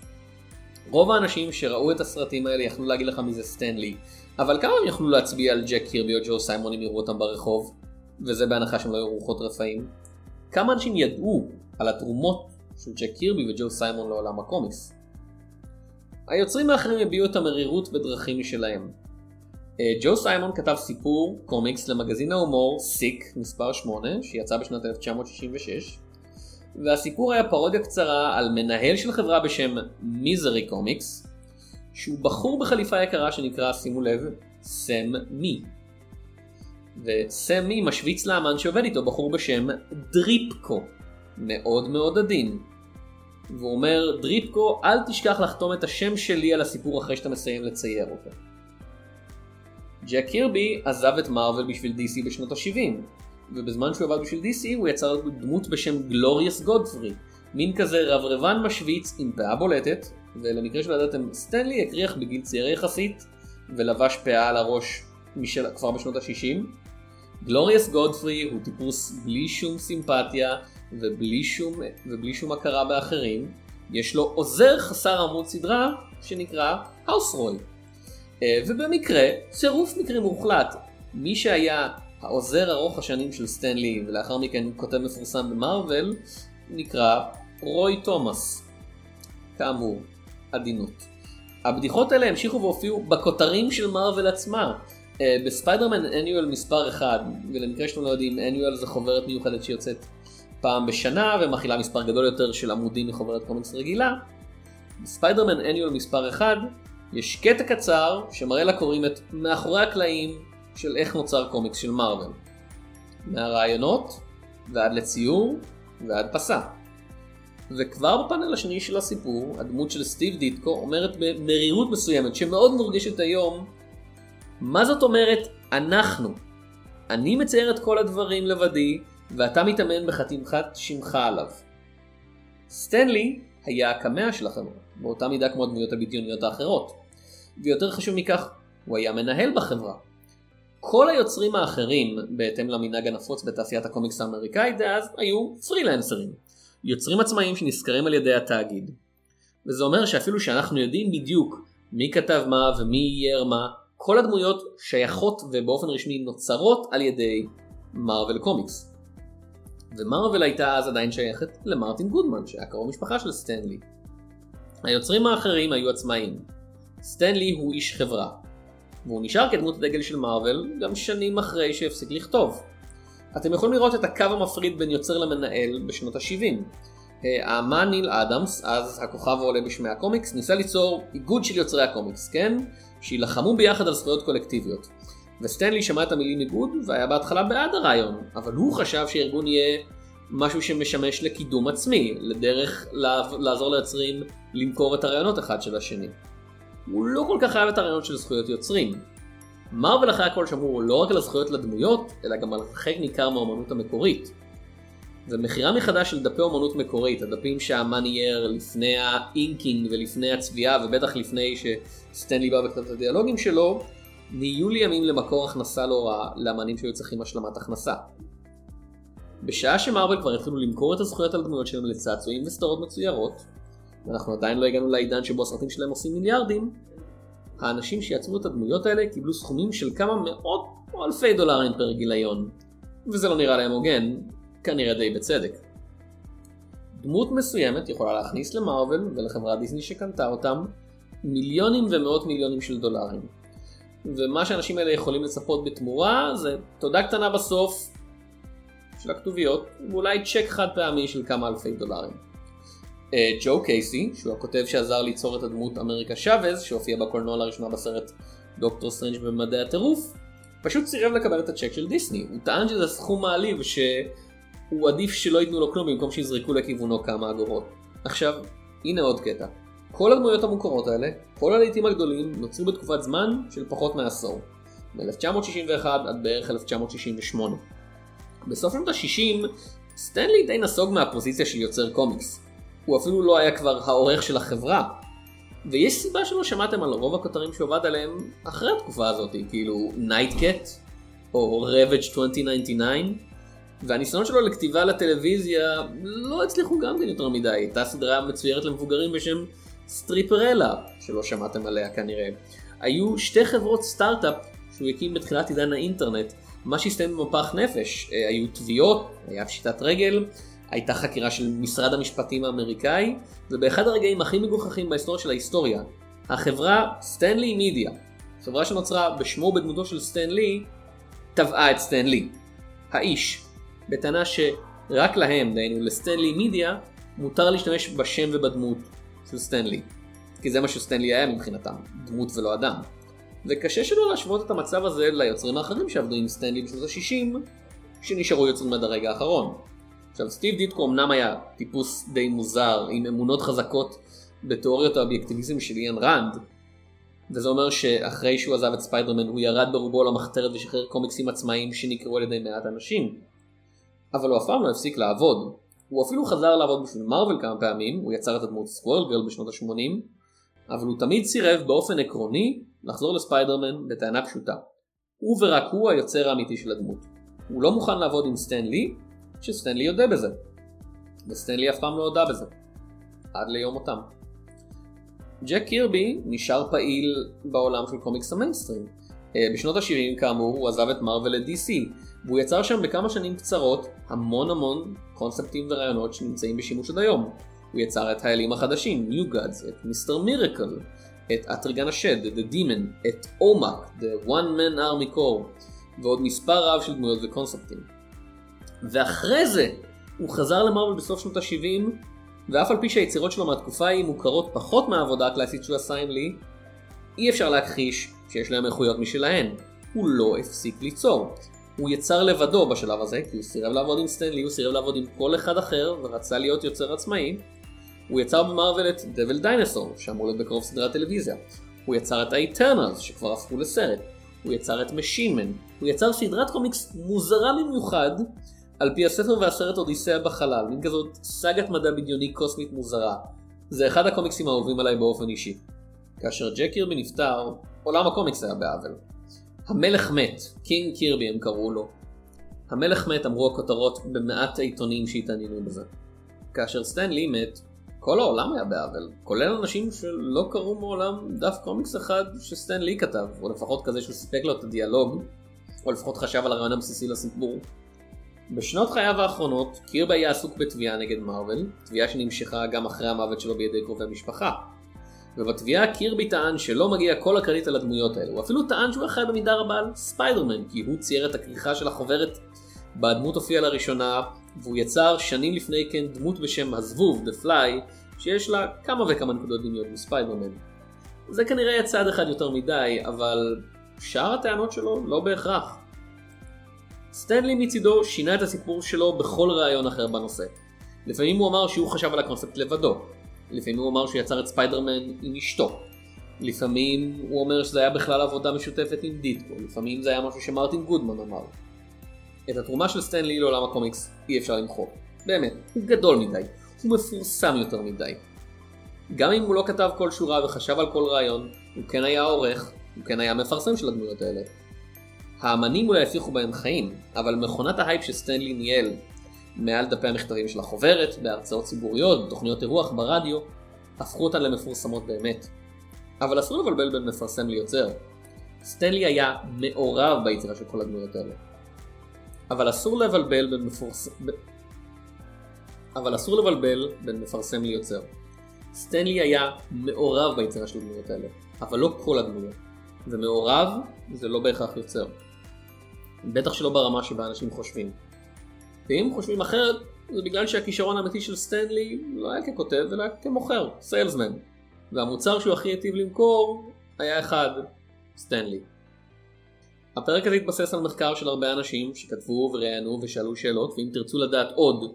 רוב האנשים שראו את הסרטים האלה יכלו להגיד לך מי זה סטנלי, אבל כמה הם יכלו להצביע על ג'ק קירבי או ג'ו סיימון אם יראו אותם ברחוב, וזה בהנחה שהם לא היו רוחות רפאים? כמה אנשים ידעו על התרומות של ג'ק קירבי וג'ו סיימון לעולם הקומיקס? היוצרים האחרים הביעו את המרירות בדרכים משלהם. אה, ג'ו סיימון כתב סיפור קומיקס למגזין ההומור סיק מספר 8 שיצא בשנת 1966 והסיפור היה פרודיה קצרה על מנהל של חברה בשם מיזרי קומיקס שהוא בחור בחליפה יקרה שנקרא, שימו לב, סם מי. וסם מי משוויץ לאמן שעובד איתו בחור בשם דריפקו, מאוד מאוד עדין. והוא אומר, דריפקו, אל תשכח לחתום את השם שלי על הסיפור אחרי שאתה מסיים לצייר אותו. ג'ק קירבי עזב את מארוול בשביל DC בשנות ה-70, ובזמן שהוא עבד בשביל DC הוא יצר דמות בשם גלוריאס גודפרי, מין כזה רברבן משוויץ עם פאה בולטת, ולמקרה שלדעתם סטנלי הקריח בגיל צעיר יחסית, ולבש פאה על הראש משל... כבר בשנות ה-60. גלוריאס גודפרי הוא טיפוס בלי שום סימפתיה ובלי שום, ובלי שום הכרה באחרים. יש לו עוזר חסר עמוד סדרה שנקרא האוסרוי. אה, ובמקרה, צירוף מקרים מוחלט, מי שהיה העוזר ארוך השנים של סטנלי ולאחר מכן כותב מפורסם במארוול נקרא רוי תומאס. כאמור, עדינות. הבדיחות האלה המשיכו והופיעו בכותרים של מארוול עצמה. אה, בספיידרמן Annual מספר 1, ולמקרה שאתם לא יודעים, Annual זה חוברת מיוחדת שיוצאת פעם בשנה ומכילה מספר גדול יותר של עמודים מחוברת קומיקס רגילה. בספיידרמן Annual מספר 1 יש קטע קצר שמראה לקוראים את מאחורי הקלעים של איך נוצר קומיקס של מארוול. מהרעיונות ועד לציור ועד פסה. וכבר בפאנל השני של הסיפור, הדמות של סטיב דיטקו אומרת במרירות מסוימת שמאוד מורגשת היום, מה זאת אומרת אנחנו? אני מצייר את כל הדברים לבדי, ואתה מתאמן בחתימך שמך עליו. סטנלי היה הקמע של החברה, באותה מידה כמו הדמויות הבדיוניות האחרות. ויותר חשוב מכך, הוא היה מנהל בחברה. כל היוצרים האחרים, בהתאם למנהג הנפוץ בתעשיית הקומיקס האמריקאית דאז, היו פרילנסרים. יוצרים עצמאיים שנשכרים על ידי התאגיד. וזה אומר שאפילו שאנחנו יודעים בדיוק מי כתב מה ומי אייר מה, כל הדמויות שייכות ובאופן רשמי נוצרות על ידי מארוול קומיקס. ומארוול הייתה אז עדיין שייכת למרטין גודמן, שהיה קרוב משפחה של סטן לי. היוצרים האחרים היו עצמאיים. סטן לי הוא איש חברה, והוא נשאר כדמות הדגל של מארוול גם שנים אחרי שהפסיק לכתוב. אתם יכולים לראות את הקו המפריד בין יוצר למנהל בשנות ה-70. האמן ניל אדמס, אז הכוכב העולה בשמי הקומיקס, ניסה ליצור איגוד של יוצרי הקומיקס, כן? שילחמו ביחד על זכויות קולקטיביות. וסטן לי שמע את המילים איגוד והיה בהתחלה בעד הרעיון, אבל הוא חשב שארגון יהיה משהו שמשמש לקידום עצמי, לדרך לעזור ליוצרים למכור את הרעיונות אחד של השני. הוא לא כל כך אהב את הרעיונות של זכויות יוצרים. מארוול אחרי הכל שמרו לא רק על הזכויות לדמויות, אלא גם על חלק ניכר מהאומנות המקורית. ומכירה מחדש של דפי אומנות מקורית, הדפים שהאמן אייר לפני ה inking ולפני הצביעה ובטח לפני שסטן לי בא וכתב את הדיאלוגים שלו, נהיו לימים למקור הכנסה לא רע לאמנים שהיו צריכים השלמת הכנסה. בשעה שמרוויל כבר התחילו למכור את הזכויות על הדמויות שלהם לצעצועים וסדרות מצוירות, ואנחנו עדיין לא הגענו לעידן שבו הסרטים שלהם עושים מיליארדים, האנשים שיצרו את הדמויות האלה קיבלו סכומים של כמה מאות או אלפי דולרים פר גיליון. וזה לא נראה להם הוגן, כנראה די בצדק. דמות מסוימת יכולה להכניס למרוויל ולחברת דיסני שקנתה אותם מיליונים ומאות מיליונים של דולרים. ומה שהאנשים האלה יכולים לצפות בתמורה זה תודה קטנה בסוף של הכתוביות ואולי צ'ק חד פעמי של כמה אלפי דולרים. אה, ג'ו קייסי, שהוא הכותב שעזר ליצור את הדמות אמריקה צ'אבז, שהופיע בקולנוע לראשונה בסרט דוקטור סטריינג' במדעי הטירוף, פשוט סירב לקבל את הצ'ק של דיסני. הוא טען שזה סכום מעליב שהוא עדיף שלא ייתנו לו כלום במקום שיזרקו לכיוונו כמה אגורות. עכשיו, הנה עוד קטע. כל הדמויות המוכרות האלה, כל הלהיטים הגדולים, נוצרו בתקופת זמן של פחות מעשור. מ-1961 עד בערך 1968. בסוף שנות ה-60, סטן לי די נסוג מהפוזיציה של יוצר קומיקס. הוא אפילו לא היה כבר העורך של החברה. ויש סיבה שלא שמעתם על רוב הכותרים שהוא עבד עליהם אחרי התקופה הזאת, כאילו נייטקאט, או Ravage 2099, והניסיונות שלו לכתיבה לטלוויזיה לא הצליחו גם כן יותר מדי, הייתה סדרה מצוירת למבוגרים בשם סטריפרלה, שלא שמעתם עליה כנראה. היו שתי חברות סטארט-אפ שהוא הקים בתחילת עידן האינטרנט, מה שהסתיים במפח נפש, אה, היו תביעות, היה פשיטת רגל, הייתה חקירה של משרד המשפטים האמריקאי, ובאחד הרגעים הכי מגוחכים בהיסטוריה של ההיסטוריה, החברה סטנלי מידיה, חברה שנוצרה בשמו ובדמותו של סטנלי, תבעה את סטנלי, האיש, בטענה שרק להם, דהיינו לסטנלי מידיה, מותר להשתמש בשם ובדמות של סטנלי. כי זה מה שסטנלי היה מבחינתם, דמות ולא אדם. וקשה שלא להשוות את המצב הזה ליוצרים האחרים שעבדו עם סטנלי בשנות ה-60, שנשארו יוצרים עד הרגע האחרון. עכשיו סטיב דיטקו אמנם היה טיפוס די מוזר עם אמונות חזקות בתיאוריות האובייקטיביזם של איאן ראנד וזה אומר שאחרי שהוא עזב את ספיידרמן הוא ירד ברובו למחתרת ושחרר קומיקסים עצמאיים שנקראו על ידי מעט אנשים. אבל הוא אף פעם לא הפסיק לעבוד. הוא אפילו חזר לעבוד בשביל מארוול כמה פעמים הוא יצר את הדמות Squirrel Girl בשנות ה-80 אבל הוא תמיד סירב באופן עקרוני לחזור לספיידרמן בטענה פשוטה. הוא ורק הוא היוצר האמיתי של הדמות. הוא לא מוכן לעבוד עם סטן לי עד שסטן לי יודה בזה. וסטן לי אף פעם לא הודה בזה. עד ליום מותם. ג'ק קירבי נשאר פעיל בעולם של קומיקס המיינסטרים. אה, בשנות ה-70 כאמור הוא עזב את מרוויל ל-DC והוא יצר שם בכמה שנים קצרות המון המון קונספטים ורעיונות שנמצאים בשימוש עד היום. הוא יצר את האלים החדשים, New Gods, את מיסטר מירקל, את אטריגן השד, The Demon, את אומק, The One Man Army Core ועוד מספר רב של דמויות וקונספטים. ואחרי זה הוא חזר למארוול בסוף שנות ה-70, ואף על פי שהיצירות שלו מהתקופה ההיא מוכרות פחות מהעבודה הקלאסית שהוא עשה עם לי, אי אפשר להכחיש שיש להם איכויות משלהן. הוא לא הפסיק ליצור. הוא יצר לבדו בשלב הזה, כי הוא סירב לעבוד עם סטן לי, הוא סירב לעבוד עם כל אחד אחר, ורצה להיות יוצר עצמאי. הוא יצר במארוול את Devil Dinosaur, שאמור להיות בקרוב סדרת טלוויזיה. הוא יצר את ה Eternals, שכבר הפכו לסרט. הוא יצר את Machine Man. הוא יצר סדרת קומיקס מוזרה במיוחד, על פי הספר והסרט אודיסאה בחלל, מין כזאת סאגת מדע בדיוני קוסמית מוזרה. זה אחד הקומיקסים האהובים עליי באופן אישי. כאשר ג'ק קירבי נפטר, עולם הקומיקס היה באבל. המלך מת, קינג קירבי הם קראו לו. המלך מת אמרו הכותרות במעט העיתונים שהתעניינו בזה. כאשר סטן לי מת, כל העולם היה באבל, כולל אנשים שלא קראו מעולם דף קומיקס אחד שסטן לי כתב, או לפחות כזה שהוא סיפק לו את הדיאלוג, או לפחות חשב על הרעיון הבסיסי לסיפור. בשנות חייו האחרונות קירבי היה עסוק בתביעה נגד מארוול, תביעה שנמשכה גם אחרי המוות שלו בידי קרובי משפחה. ובתביעה קירבי טען שלא מגיע כל הקרדיט על הדמויות האלה, הוא אפילו טען שהוא אחראי במידה רבה על ספיידרמן, כי הוא צייר את הכריכה של החוברת בה הדמות הופיעה לראשונה, והוא יצר שנים לפני כן דמות בשם הזבוב, The Fly, שיש לה כמה וכמה נקודות דמיון מספיידרמן. זה כנראה צעד אחד יותר מדי, אבל שאר הטענות שלו לא בהכרח. סטן לי מצידו שינה את הסיפור שלו בכל ראיון אחר בנושא. לפעמים הוא אמר שהוא חשב על הקונספט לבדו. לפעמים הוא אמר שהוא יצר את ספיידרמן עם אשתו. לפעמים הוא אומר שזה היה בכלל עבודה משותפת עם דיטקו. לפעמים זה היה משהו שמרטין גודמן אמר. את התרומה של סטן לי לעולם הקומיקס אי אפשר למחוק. באמת, הוא גדול מדי. הוא מפורסם יותר מדי. גם אם הוא לא כתב כל שורה וחשב על כל רעיון, הוא כן היה עורך, הוא כן היה מפרסם של הדמויות האלה. האמנים אולי הפריחו בהם חיים, אבל מכונת ההייפ שסטנלי ניהל מעל דפי המכתבים של החוברת, בהרצאות ציבוריות, בתוכניות אירוח, ברדיו, הפכו אותן למפורסמות באמת. אבל אסור לבלבל בין מפרסם ליוצר. סטנלי היה מעורב ביצירה של כל הדמויות האלה. אבל אסור לבלבל בין מפורסם... אבל אסור לבלבל בין מפרסם ליוצר. סטנלי היה מעורב ביצירה של הדמויות האלה, אבל לא כל הדמויות. ומעורב זה לא בהכרח יוצר. בטח שלא ברמה שבה אנשים חושבים. ואם חושבים אחרת, זה בגלל שהכישרון האמיתי של סטנלי לא היה ככותב, אלא כמוכר, סיילסמן. והמוצר שהוא הכי היטיב למכור היה אחד, סטן לי. הפרק הזה התבסס על מחקר של הרבה אנשים שכתבו וראיינו ושאלו שאלות, ואם תרצו לדעת עוד,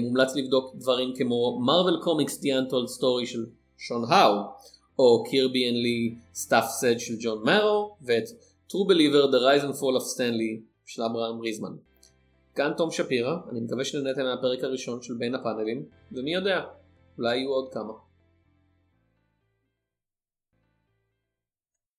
מומלץ לבדוק דברים כמו Marvel Comics The Untold Story של שון האו, או Kirby and Lee Stuff Said של ג'ון מרו, ואת True Believer The Rise and Fall of Stan Lee של אברהם ריזמן. כאן תום שפירא, אני מקווה שנהנתם מהפרק הראשון של בין הפאנלים, ומי יודע, אולי יהיו עוד כמה.